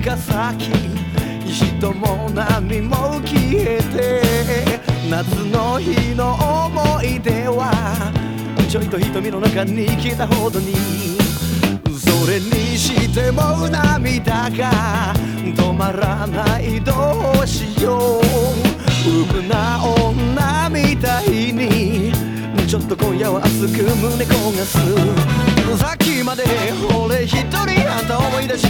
が咲き人も波も消えて夏の日の思い出はちょいと瞳の中に来たほどにそれにしても涙が止まらないどうしよう。うぶな女みたいにちょっと今夜は熱く胸焦がす。さっきまで俺一人あんた思い出し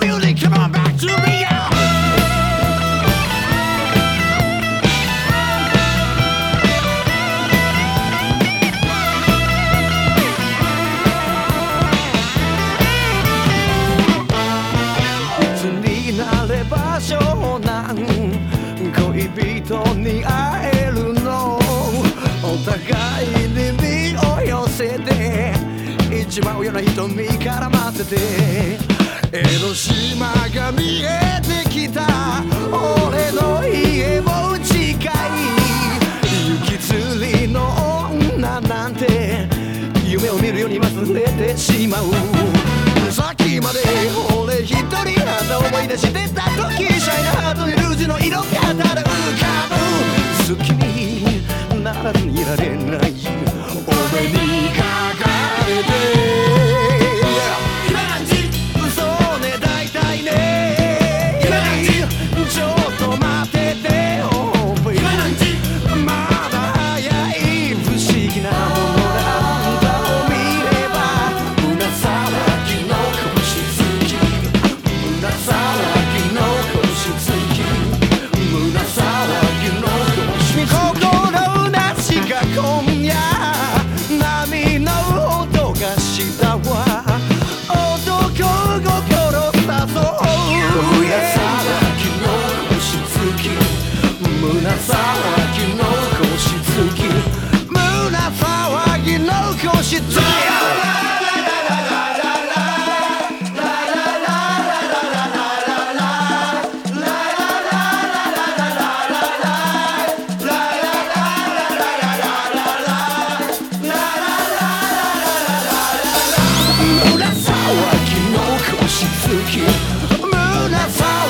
Music come on back to me yo! いつになれば湘南恋人に会えるの？お互いに身を寄せて一番上の瞳から待ってて江ノ島が見えてきた。俺の家も近い。雪釣りの女なんて。夢を見るように忘れてしまう。さっきまで俺一人あんな思い出して the fire.